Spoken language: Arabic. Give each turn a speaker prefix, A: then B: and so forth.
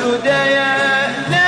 A: الهدى يا